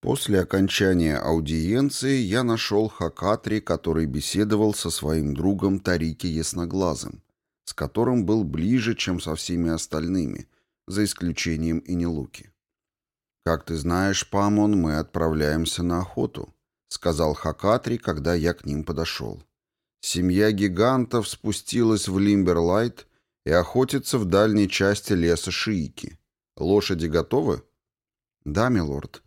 После окончания аудиенции я нашел Хакатри, который беседовал со своим другом Тарики Ясноглазым, с которым был ближе, чем со всеми остальными, за исключением Инилуки. «Как ты знаешь, Памон, мы отправляемся на охоту», — сказал Хакатри, когда я к ним подошел. Семья гигантов спустилась в Лимберлайт и охотится в дальней части леса Шиики. Лошади готовы? Да, милорд.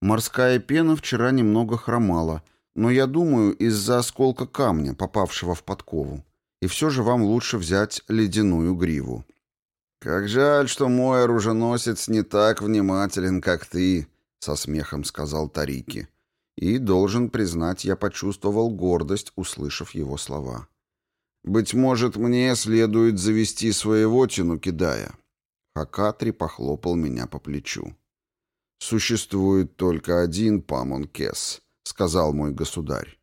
Морская пена вчера немного хромала, но я думаю, из-за осколка камня, попавшего в подкову. И все же вам лучше взять ледяную гриву. Как жаль, что мой оруженосец не так внимателен, как ты, со смехом сказал Тарики. И, должен признать, я почувствовал гордость, услышав его слова. «Быть может, мне следует завести своего Тинукидая?» Хакатри похлопал меня по плечу. «Существует только один Памонкес», — сказал мой государь.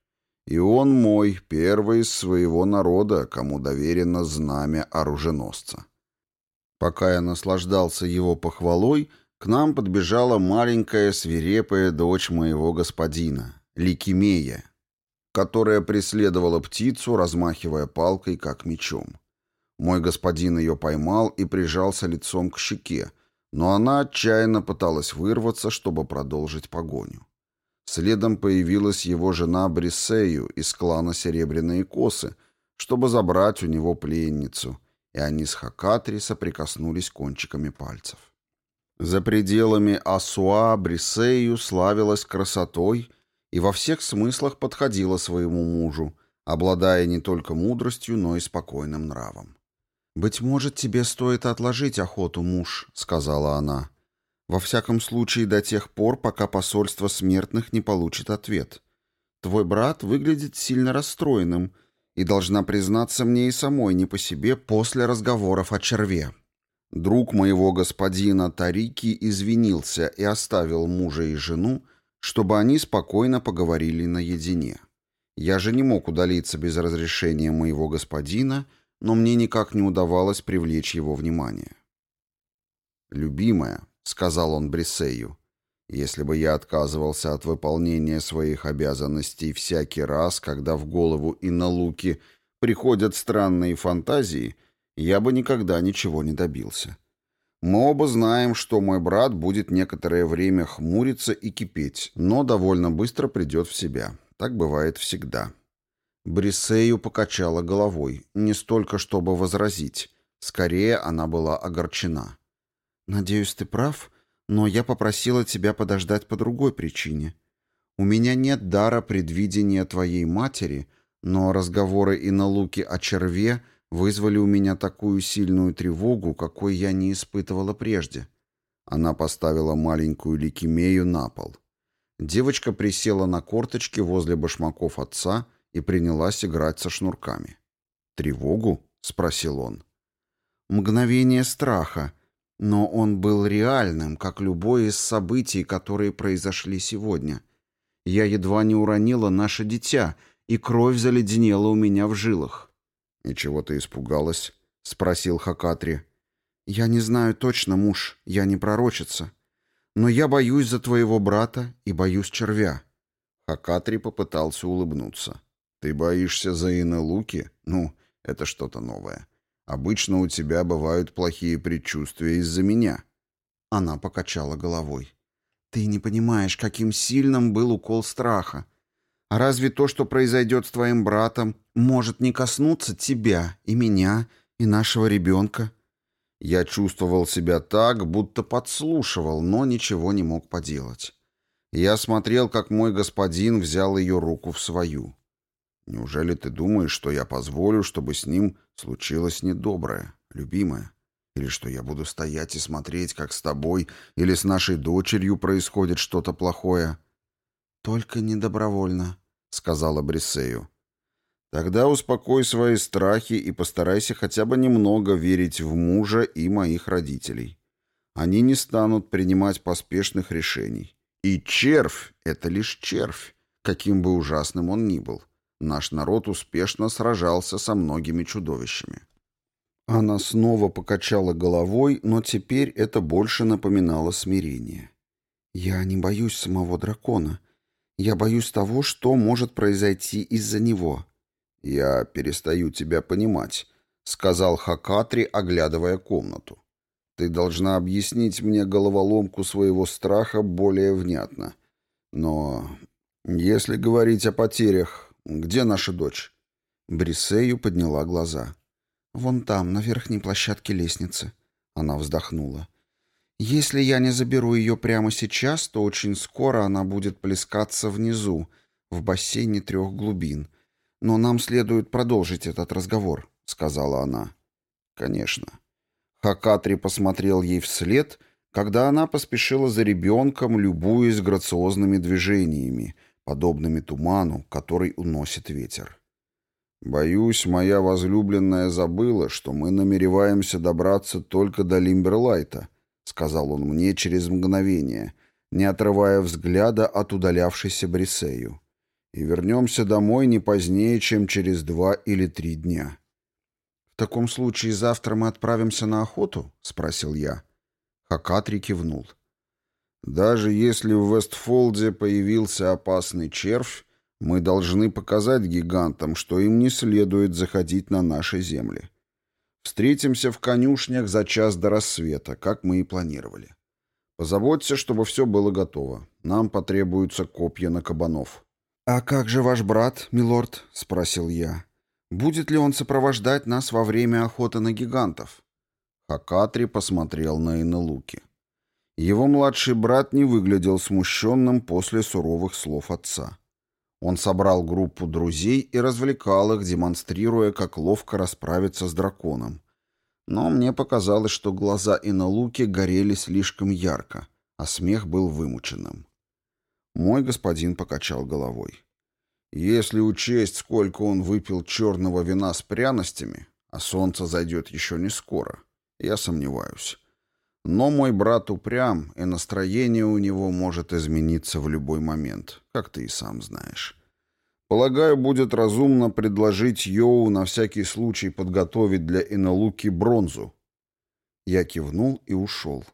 «И он мой, первый из своего народа, кому доверено знамя оруженосца». Пока я наслаждался его похвалой, к нам подбежала маленькая свирепая дочь моего господина, Ликимея, которая преследовала птицу, размахивая палкой, как мечом. Мой господин ее поймал и прижался лицом к щеке, но она отчаянно пыталась вырваться, чтобы продолжить погоню. Следом появилась его жена Брисею из клана Серебряные Косы, чтобы забрать у него пленницу, и они с Хакатри соприкоснулись кончиками пальцев. За пределами Асуа Брисею славилась красотой и во всех смыслах подходила своему мужу, обладая не только мудростью, но и спокойным нравом. «Быть может, тебе стоит отложить охоту, муж», — сказала она. «Во всяком случае, до тех пор, пока посольство смертных не получит ответ. Твой брат выглядит сильно расстроенным, и должна признаться мне и самой не по себе после разговоров о черве». Друг моего господина Тарики извинился и оставил мужа и жену, чтобы они спокойно поговорили наедине. Я же не мог удалиться без разрешения моего господина, но мне никак не удавалось привлечь его внимание. «Любимая», — сказал он Брисею, — «если бы я отказывался от выполнения своих обязанностей всякий раз, когда в голову и на луки приходят странные фантазии, — я бы никогда ничего не добился. Мы оба знаем, что мой брат будет некоторое время хмуриться и кипеть, но довольно быстро придет в себя. Так бывает всегда. Брисею покачала головой, не столько чтобы возразить. Скорее, она была огорчена. «Надеюсь, ты прав, но я попросила тебя подождать по другой причине. У меня нет дара предвидения твоей матери, но разговоры и налуки о черве — вызвали у меня такую сильную тревогу, какой я не испытывала прежде. Она поставила маленькую ликемею на пол. Девочка присела на корточки возле башмаков отца и принялась играть со шнурками. «Тревогу?» — спросил он. «Мгновение страха, но он был реальным, как любое из событий, которые произошли сегодня. Я едва не уронила наше дитя, и кровь заледенела у меня в жилах. «И чего ты испугалась?» — спросил Хакатри. «Я не знаю точно, муж, я не пророчица. Но я боюсь за твоего брата и боюсь червя». Хакатри попытался улыбнуться. «Ты боишься за Инелуки? Ну, это что-то новое. Обычно у тебя бывают плохие предчувствия из-за меня». Она покачала головой. «Ты не понимаешь, каким сильным был укол страха. А разве то, что произойдет с твоим братом, может не коснуться тебя и меня, и нашего ребенка?» Я чувствовал себя так, будто подслушивал, но ничего не мог поделать. Я смотрел, как мой господин взял ее руку в свою. «Неужели ты думаешь, что я позволю, чтобы с ним случилось недоброе, любимое? Или что я буду стоять и смотреть, как с тобой или с нашей дочерью происходит что-то плохое?» «Только не добровольно», — сказала Брисею. «Тогда успокой свои страхи и постарайся хотя бы немного верить в мужа и моих родителей. Они не станут принимать поспешных решений. И червь — это лишь червь, каким бы ужасным он ни был. Наш народ успешно сражался со многими чудовищами». Она снова покачала головой, но теперь это больше напоминало смирение. «Я не боюсь самого дракона. Я боюсь того, что может произойти из-за него». «Я перестаю тебя понимать», — сказал Хакатри, оглядывая комнату. «Ты должна объяснить мне головоломку своего страха более внятно. Но если говорить о потерях, где наша дочь?» Брисею подняла глаза. «Вон там, на верхней площадке лестницы». Она вздохнула. «Если я не заберу ее прямо сейчас, то очень скоро она будет плескаться внизу, в бассейне трех глубин. Но нам следует продолжить этот разговор», — сказала она. «Конечно». Хакатри посмотрел ей вслед, когда она поспешила за ребенком, любуясь грациозными движениями, подобными туману, который уносит ветер. «Боюсь, моя возлюбленная забыла, что мы намереваемся добраться только до Лимберлайта», — сказал он мне через мгновение, не отрывая взгляда от удалявшейся Брисею. «И вернемся домой не позднее, чем через два или три дня». «В таком случае завтра мы отправимся на охоту?» — спросил я. Хакатри кивнул. «Даже если в Вестфолде появился опасный червь, мы должны показать гигантам, что им не следует заходить на наши земли. Встретимся в конюшнях за час до рассвета, как мы и планировали. Позаботься, чтобы все было готово. Нам потребуются копья на кабанов». «А как же ваш брат, милорд?» — спросил я. «Будет ли он сопровождать нас во время охоты на гигантов?» Хакатри посмотрел на Инелуки. Его младший брат не выглядел смущенным после суровых слов отца. Он собрал группу друзей и развлекал их, демонстрируя, как ловко расправиться с драконом. Но мне показалось, что глаза Иналуки горели слишком ярко, а смех был вымученным. Мой господин покачал головой. Если учесть, сколько он выпил черного вина с пряностями, а солнце зайдет еще не скоро, я сомневаюсь. Но мой брат упрям, и настроение у него может измениться в любой момент, как ты и сам знаешь. Полагаю, будет разумно предложить Йоу на всякий случай подготовить для Иналуки бронзу. Я кивнул и ушел.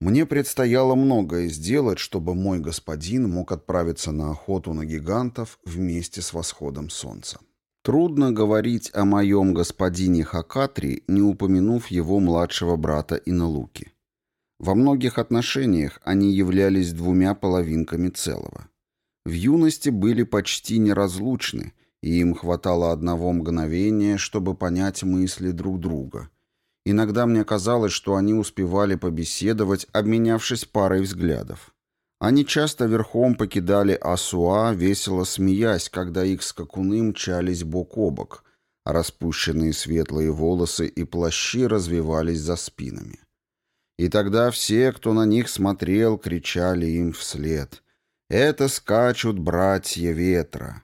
Мне предстояло многое сделать, чтобы мой господин мог отправиться на охоту на гигантов вместе с восходом солнца. Трудно говорить о моем господине Хакатри, не упомянув его младшего брата Иналуки. Во многих отношениях они являлись двумя половинками целого. В юности были почти неразлучны, и им хватало одного мгновения, чтобы понять мысли друг друга. Иногда мне казалось, что они успевали побеседовать, обменявшись парой взглядов. Они часто верхом покидали Асуа, весело смеясь, когда их скакуны мчались бок о бок, распущенные светлые волосы и плащи развивались за спинами. И тогда все, кто на них смотрел, кричали им вслед «Это скачут братья ветра».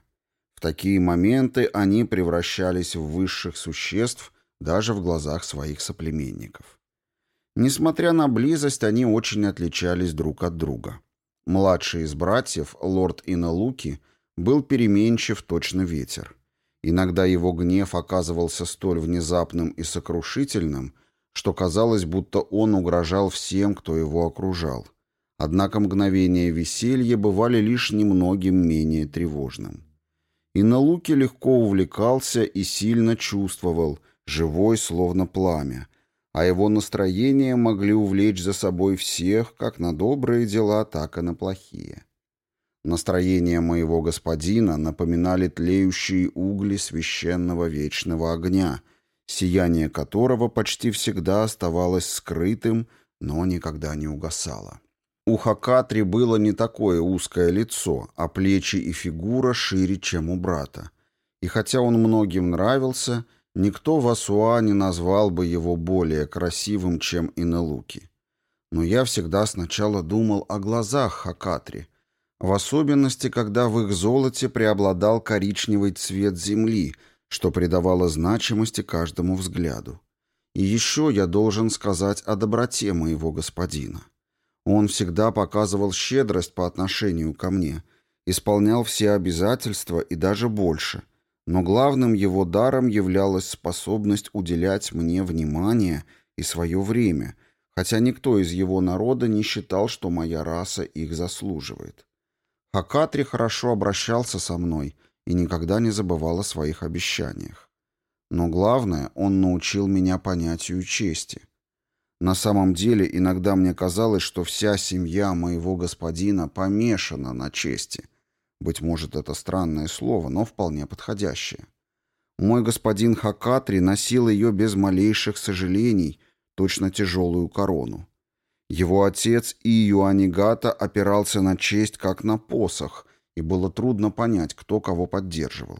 В такие моменты они превращались в высших существ даже в глазах своих соплеменников. Несмотря на близость, они очень отличались друг от друга. Младший из братьев, лорд Иналуки, был переменчив точно ветер. Иногда его гнев оказывался столь внезапным и сокрушительным, что казалось, будто он угрожал всем, кто его окружал. Однако мгновения веселья бывали лишь немногим менее тревожным. Иналуки легко увлекался и сильно чувствовал, живой словно пламя, а его настроения могли увлечь за собой всех, как на добрые дела, так и на плохие. Настроения моего господина напоминали тлеющие угли священного вечного огня, сияние которого почти всегда оставалось скрытым, но никогда не угасало. У Хакатри было не такое узкое лицо, а плечи и фигура шире, чем у брата. И хотя он многим нравился, Никто в Асуа не назвал бы его более красивым, чем Инелуки. Но я всегда сначала думал о глазах Хакатри, в особенности, когда в их золоте преобладал коричневый цвет земли, что придавало значимости каждому взгляду. И еще я должен сказать о доброте моего господина. Он всегда показывал щедрость по отношению ко мне, исполнял все обязательства и даже больше — но главным его даром являлась способность уделять мне внимание и свое время, хотя никто из его народа не считал, что моя раса их заслуживает. Хакатри хорошо обращался со мной и никогда не забывал о своих обещаниях. Но главное, он научил меня понятию чести. На самом деле, иногда мне казалось, что вся семья моего господина помешана на чести. Быть может, это странное слово, но вполне подходящее. Мой господин Хакатри носил ее без малейших сожалений, точно тяжелую корону. Его отец Июанигата опирался на честь как на посох, и было трудно понять, кто кого поддерживал.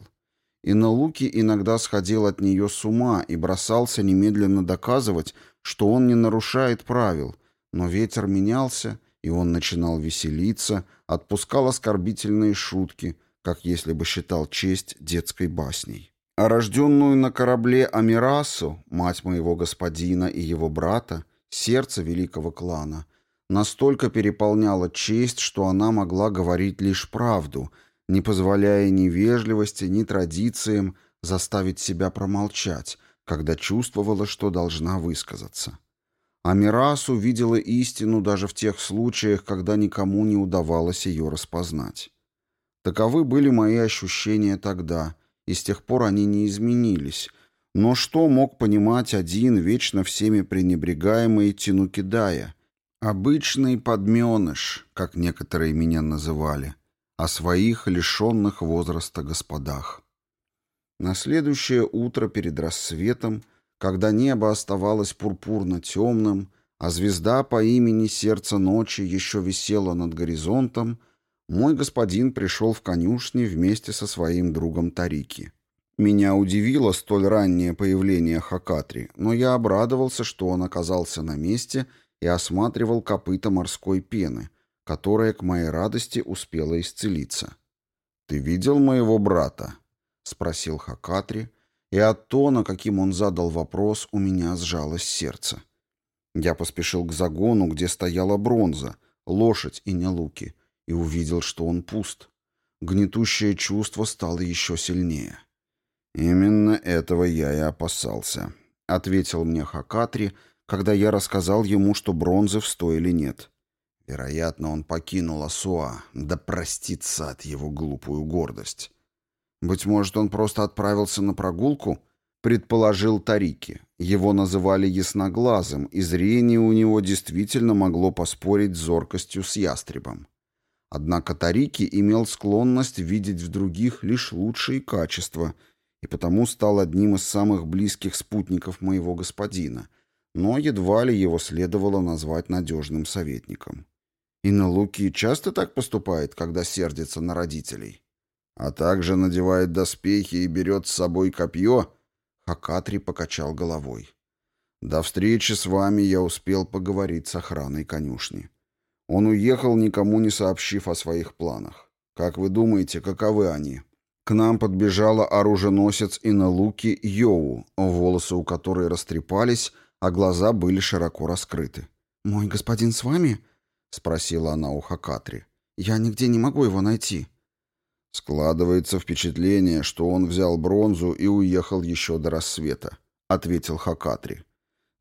И Иналуки иногда сходил от нее с ума и бросался немедленно доказывать, что он не нарушает правил, но ветер менялся, и он начинал веселиться, отпускал оскорбительные шутки, как если бы считал честь детской басней. А рожденную на корабле Амирасу, мать моего господина и его брата, сердце великого клана, настолько переполняла честь, что она могла говорить лишь правду — не позволяя ни вежливости, ни традициям заставить себя промолчать, когда чувствовала, что должна высказаться. Амирас увидела истину даже в тех случаях, когда никому не удавалось ее распознать. Таковы были мои ощущения тогда, и с тех пор они не изменились. Но что мог понимать один вечно всеми пренебрегаемый Тинукидая? Обычный подменыш, как некоторые меня называли — о своих лишенных возраста господах. На следующее утро перед рассветом, когда небо оставалось пурпурно-темным, а звезда по имени Сердце ночи еще висела над горизонтом, мой господин пришел в конюшни вместе со своим другом Тарики. Меня удивило столь раннее появление Хакатри, но я обрадовался, что он оказался на месте и осматривал копыта морской пены, которая, к моей радости, успела исцелиться. «Ты видел моего брата?» — спросил Хакатри, и от тона, каким он задал вопрос, у меня сжалось сердце. Я поспешил к загону, где стояла бронза, лошадь и не луки, и увидел, что он пуст. Гнетущее чувство стало еще сильнее. «Именно этого я и опасался», — ответил мне Хакатри, когда я рассказал ему, что бронзы в стойле нет. Вероятно, он покинул Асуа, да простится от его глупую гордость. Быть может, он просто отправился на прогулку, предположил Тарики. Его называли ясноглазым, и зрение у него действительно могло поспорить с зоркостью с ястребом. Однако Тарики имел склонность видеть в других лишь лучшие качества, и потому стал одним из самых близких спутников моего господина, но едва ли его следовало назвать надежным советником. И часто так поступает, когда сердится на родителей. А также надевает доспехи и берет с собой копье. Хакатри покачал головой. До встречи с вами я успел поговорить с охраной конюшни. Он уехал, никому не сообщив о своих планах. Как вы думаете, каковы они? К нам подбежала оруженосец и на луки Йоу, волосы у которой растрепались, а глаза были широко раскрыты. «Мой господин с вами?» — спросила она у Хакатри. «Я нигде не могу его найти». «Складывается впечатление, что он взял бронзу и уехал еще до рассвета», — ответил Хакатри.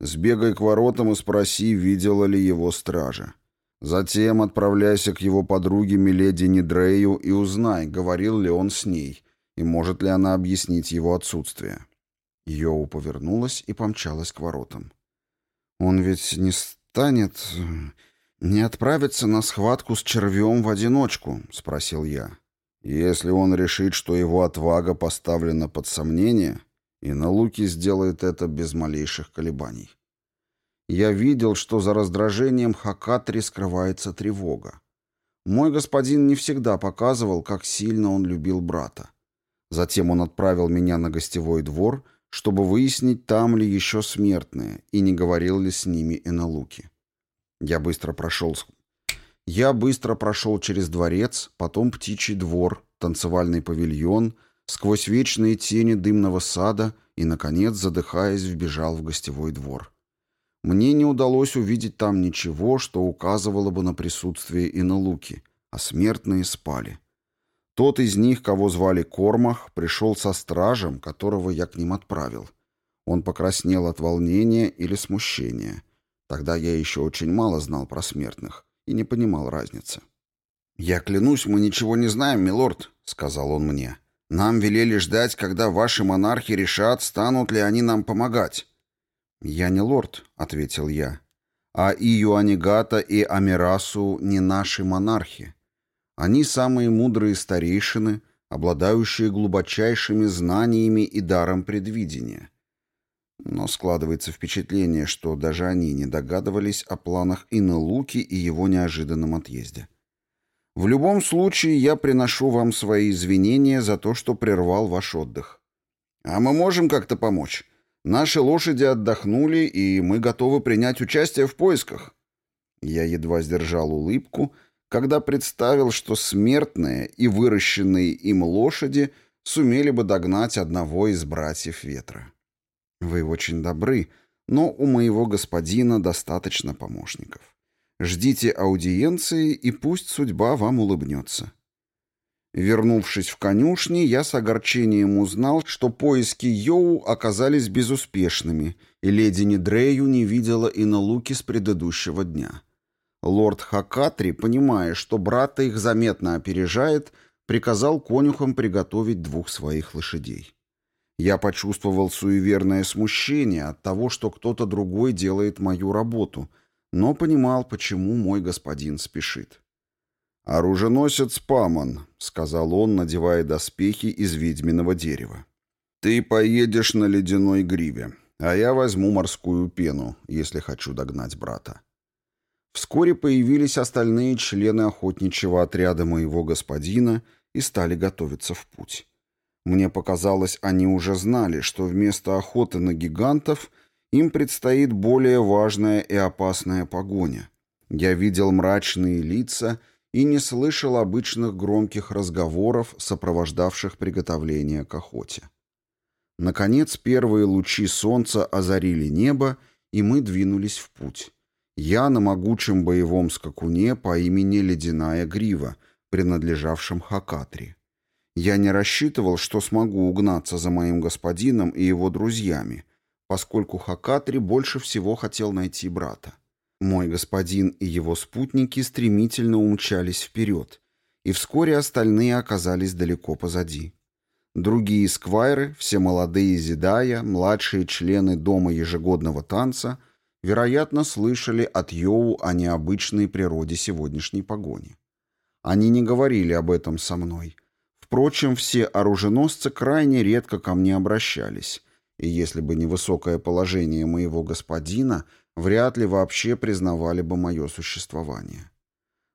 «Сбегай к воротам и спроси, видела ли его стража. Затем отправляйся к его подруге Миледи Нидрею и узнай, говорил ли он с ней, и может ли она объяснить его отсутствие». Йоу повернулась и помчалась к воротам. «Он ведь не станет «Не отправиться на схватку с червем в одиночку?» — спросил я. «Если он решит, что его отвага поставлена под сомнение, и на луки сделает это без малейших колебаний». Я видел, что за раздражением Хакатри скрывается тревога. Мой господин не всегда показывал, как сильно он любил брата. Затем он отправил меня на гостевой двор, чтобы выяснить, там ли еще смертные, и не говорил ли с ними Эналуки. Я быстро прошел... Я быстро прошел через дворец, потом птичий двор, танцевальный павильон, сквозь вечные тени дымного сада и, наконец, задыхаясь, вбежал в гостевой двор. Мне не удалось увидеть там ничего, что указывало бы на присутствие Иналуки, а смертные спали. Тот из них, кого звали Кормах, пришел со стражем, которого я к ним отправил. Он покраснел от волнения или смущения — Тогда я еще очень мало знал про смертных и не понимал разницы. «Я клянусь, мы ничего не знаем, милорд», — сказал он мне. «Нам велели ждать, когда ваши монархи решат, станут ли они нам помогать». «Я не лорд», — ответил я. «А и Юанигата, и Амирасу не наши монархи. Они самые мудрые старейшины, обладающие глубочайшими знаниями и даром предвидения. Но складывается впечатление, что даже они не догадывались о планах Инелуки и его неожиданном отъезде. В любом случае, я приношу вам свои извинения за то, что прервал ваш отдых. А мы можем как-то помочь. Наши лошади отдохнули, и мы готовы принять участие в поисках. Я едва сдержал улыбку, когда представил, что смертные и выращенные им лошади сумели бы догнать одного из братьев ветра. Вы очень добры, но у моего господина достаточно помощников. Ждите аудиенции, и пусть судьба вам улыбнется. Вернувшись в конюшни, я с огорчением узнал, что поиски Йоу оказались безуспешными, и леди Нидрею не видела и на луки с предыдущего дня. Лорд Хакатри, понимая, что брата их заметно опережает, приказал конюхам приготовить двух своих лошадей. Я почувствовал суеверное смущение от того, что кто-то другой делает мою работу, но понимал, почему мой господин спешит. «Оруженосец Памон», — сказал он, надевая доспехи из ведьминого дерева. «Ты поедешь на ледяной гриве, а я возьму морскую пену, если хочу догнать брата». Вскоре появились остальные члены охотничьего отряда моего господина и стали готовиться в путь. Мне показалось, они уже знали, что вместо охоты на гигантов им предстоит более важная и опасная погоня. Я видел мрачные лица и не слышал обычных громких разговоров, сопровождавших приготовление к охоте. Наконец первые лучи солнца озарили небо, и мы двинулись в путь. Я на могучем боевом скакуне по имени Ледяная Грива, принадлежавшем Хакатри. Я не рассчитывал, что смогу угнаться за моим господином и его друзьями, поскольку Хакатри больше всего хотел найти брата. Мой господин и его спутники стремительно умчались вперед, и вскоре остальные оказались далеко позади. Другие сквайры, все молодые зидая, младшие члены дома ежегодного танца, вероятно, слышали от Йоу о необычной природе сегодняшней погони. Они не говорили об этом со мной — Впрочем, все оруженосцы крайне редко ко мне обращались, и если бы не высокое положение моего господина, вряд ли вообще признавали бы мое существование.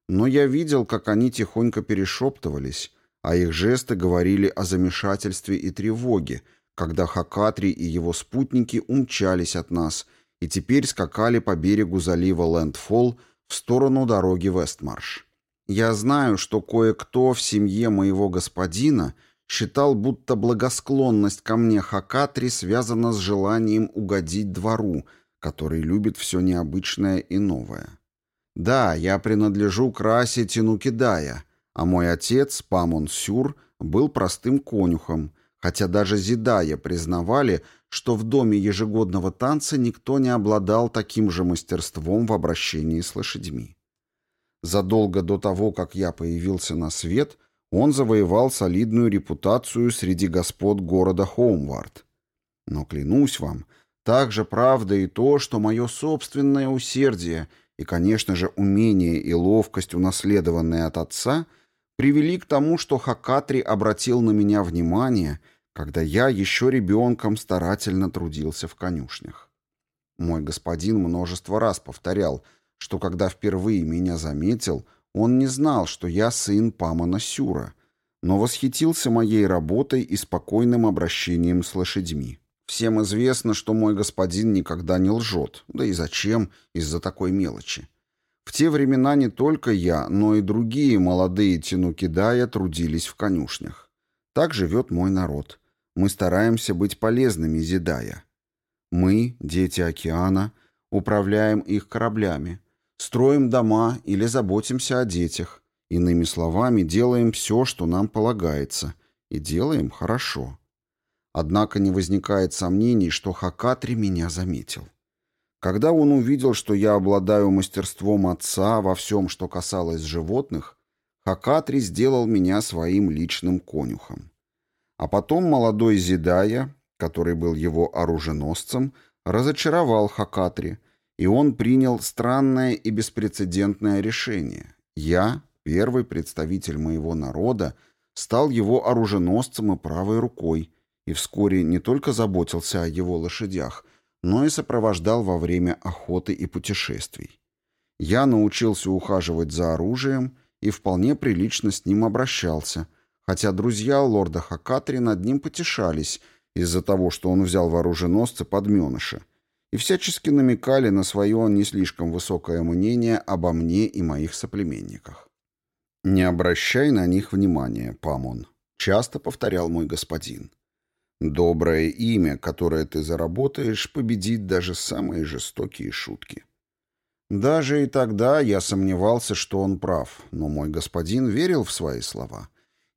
Но я видел, как они тихонько перешептывались, а их жесты говорили о замешательстве и тревоге, когда Хакатри и его спутники умчались от нас и теперь скакали по берегу залива Лэндфолл в сторону дороги Вестмарш. Я знаю, что кое-кто в семье моего господина считал, будто благосклонность ко мне Хакатри связана с желанием угодить двору, который любит все необычное и новое. Да, я принадлежу к расе Тинукидая, а мой отец, Памон Сюр, был простым конюхом, хотя даже Зидая признавали, что в доме ежегодного танца никто не обладал таким же мастерством в обращении с лошадьми. Задолго до того, как я появился на свет, он завоевал солидную репутацию среди господ города Хоумвард. Но клянусь вам, также правда и то, что мое собственное усердие и, конечно же, умение и ловкость, унаследованные от отца, привели к тому, что Хакатри обратил на меня внимание, когда я еще ребенком старательно трудился в конюшнях. Мой господин множество раз повторял — что когда впервые меня заметил, он не знал, что я сын Памана Сюра, но восхитился моей работой и спокойным обращением с лошадьми. Всем известно, что мой господин никогда не лжет, да и зачем из-за такой мелочи. В те времена не только я, но и другие молодые тянукидая трудились в конюшнях. Так живет мой народ. Мы стараемся быть полезными Зидая. Мы, дети океана, управляем их кораблями, Строим дома или заботимся о детях. Иными словами, делаем все, что нам полагается. И делаем хорошо. Однако не возникает сомнений, что Хакатри меня заметил. Когда он увидел, что я обладаю мастерством отца во всем, что касалось животных, Хакатри сделал меня своим личным конюхом. А потом молодой Зидая, который был его оруженосцем, разочаровал Хакатри, и он принял странное и беспрецедентное решение. Я, первый представитель моего народа, стал его оруженосцем и правой рукой, и вскоре не только заботился о его лошадях, но и сопровождал во время охоты и путешествий. Я научился ухаживать за оружием и вполне прилично с ним обращался, хотя друзья лорда Хакатри над ним потешались из-за того, что он взял вооруженосца подменыша, и всячески намекали на свое не слишком высокое мнение обо мне и моих соплеменниках. «Не обращай на них внимания, Памон», — часто повторял мой господин. Доброе имя, которое ты заработаешь, победит даже самые жестокие шутки. Даже и тогда я сомневался, что он прав, но мой господин верил в свои слова.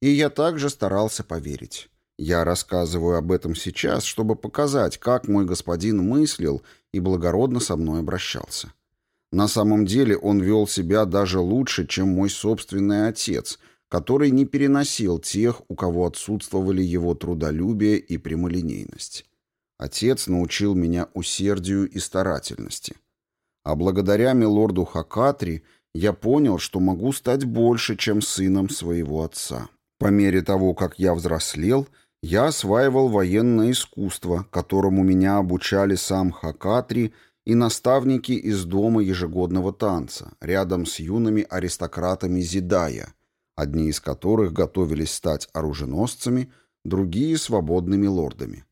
И я также старался поверить. Я рассказываю об этом сейчас, чтобы показать, как мой господин мыслил и благородно со мной обращался. На самом деле он вел себя даже лучше, чем мой собственный отец — который не переносил тех, у кого отсутствовали его трудолюбие и прямолинейность. Отец научил меня усердию и старательности. А благодаря милорду Хакатри я понял, что могу стать больше, чем сыном своего отца. По мере того, как я взрослел, я осваивал военное искусство, которому меня обучали сам Хакатри и наставники из дома ежегодного танца, рядом с юными аристократами Зидая – одни из которых готовились стать оруженосцами, другие — свободными лордами.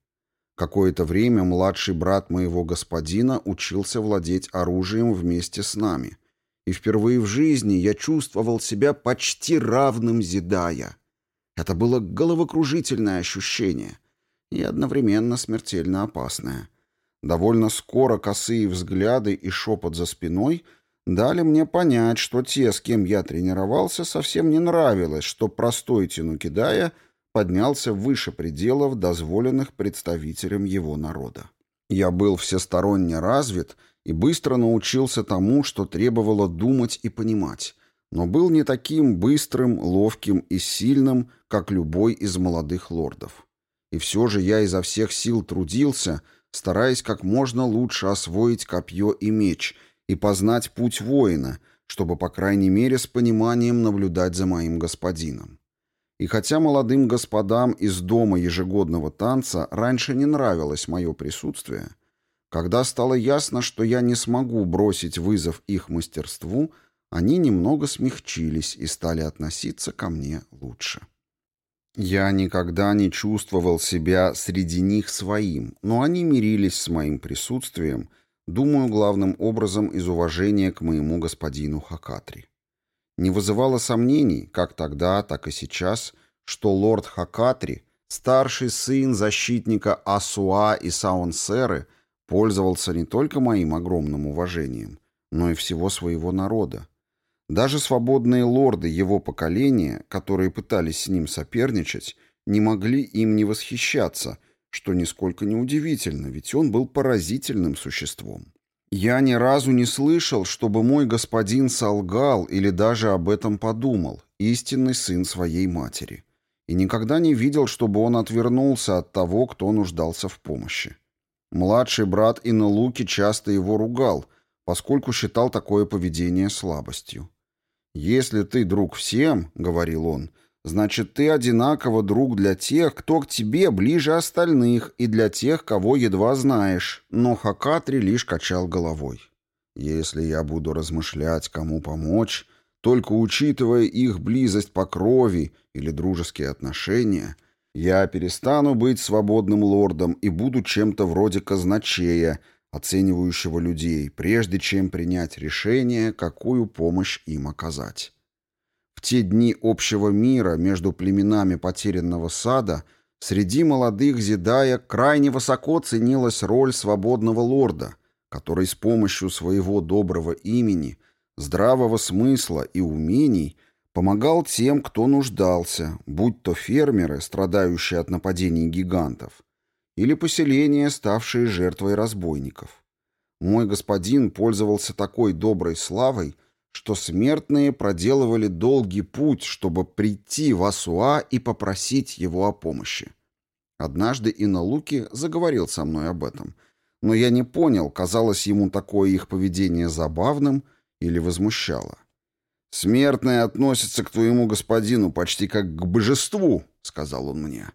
Какое-то время младший брат моего господина учился владеть оружием вместе с нами, и впервые в жизни я чувствовал себя почти равным Зидая. Это было головокружительное ощущение и одновременно смертельно опасное. Довольно скоро косые взгляды и шепот за спиной — дали мне понять, что те, с кем я тренировался, совсем не нравилось, что простой Тинукидая поднялся выше пределов, дозволенных представителям его народа. Я был всесторонне развит и быстро научился тому, что требовало думать и понимать, но был не таким быстрым, ловким и сильным, как любой из молодых лордов. И все же я изо всех сил трудился, стараясь как можно лучше освоить копье и меч — и познать путь воина, чтобы, по крайней мере, с пониманием наблюдать за моим господином. И хотя молодым господам из дома ежегодного танца раньше не нравилось мое присутствие, когда стало ясно, что я не смогу бросить вызов их мастерству, они немного смягчились и стали относиться ко мне лучше. Я никогда не чувствовал себя среди них своим, но они мирились с моим присутствием – Думаю, главным образом из уважения к моему господину Хакатри. Не вызывало сомнений, как тогда, так и сейчас, что лорд Хакатри, старший сын защитника Асуа и Саунсеры, пользовался не только моим огромным уважением, но и всего своего народа. Даже свободные лорды его поколения, которые пытались с ним соперничать, не могли им не восхищаться – что нисколько не удивительно, ведь он был поразительным существом. Я ни разу не слышал, чтобы мой господин солгал или даже об этом подумал, истинный сын своей матери. И никогда не видел, чтобы он отвернулся от того, кто нуждался в помощи. Младший брат Инелуки часто его ругал, поскольку считал такое поведение слабостью. «Если ты друг всем, — говорил он, Значит, ты одинаково друг для тех, кто к тебе ближе остальных, и для тех, кого едва знаешь. Но Хакатри лишь качал головой. Если я буду размышлять, кому помочь, только учитывая их близость по крови или дружеские отношения, я перестану быть свободным лордом и буду чем-то вроде казначея, оценивающего людей, прежде чем принять решение, какую помощь им оказать. В те дни общего мира между племенами потерянного сада среди молодых Зидая крайне высоко ценилась роль свободного лорда, который с помощью своего доброго имени, здравого смысла и умений помогал тем, кто нуждался, будь то фермеры, страдающие от нападений гигантов, или поселения, ставшие жертвой разбойников. Мой господин пользовался такой доброй славой, что смертные проделывали долгий путь, чтобы прийти в Асуа и попросить его о помощи. Однажды Иналуки заговорил со мной об этом, но я не понял, казалось ему такое их поведение забавным или возмущало. «Смертные относятся к твоему господину почти как к божеству», — сказал он мне.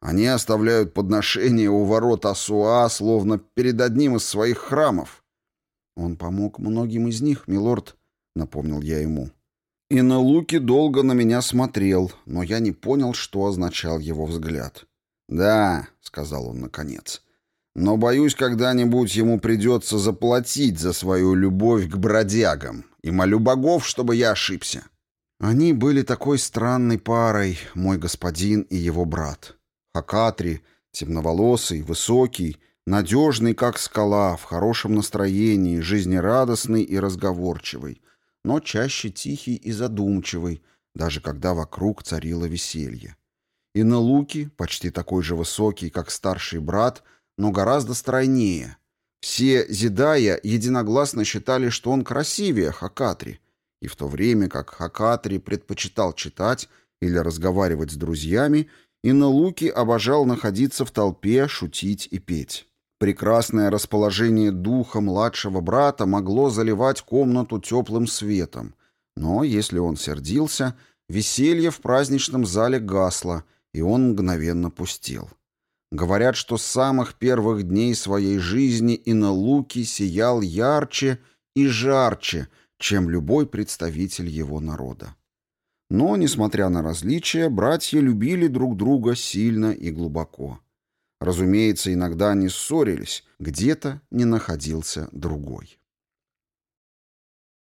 «Они оставляют подношения у ворот Асуа, словно перед одним из своих храмов». «Он помог многим из них, милорд», — напомнил я ему. И на Луки долго на меня смотрел, но я не понял, что означал его взгляд. «Да», — сказал он наконец, — «но, боюсь, когда-нибудь ему придется заплатить за свою любовь к бродягам, и молю богов, чтобы я ошибся». Они были такой странной парой, мой господин и его брат. Хакатри, темноволосый, высокий, надежный, как скала, в хорошем настроении, жизнерадостный и разговорчивый, но чаще тихий и задумчивый, даже когда вокруг царило веселье. И на Луки, почти такой же высокий, как старший брат, но гораздо стройнее. Все Зидая единогласно считали, что он красивее Хакатри, и в то время как Хакатри предпочитал читать или разговаривать с друзьями, и на Луки обожал находиться в толпе, шутить и петь. Прекрасное расположение духа младшего брата могло заливать комнату теплым светом, но если он сердился, веселье в праздничном зале гасло, и он мгновенно пустел. Говорят, что с самых первых дней своей жизни Иналуки сиял ярче и жарче, чем любой представитель его народа. Но, несмотря на различия, братья любили друг друга сильно и глубоко. Разумеется, иногда они ссорились, где-то не находился другой.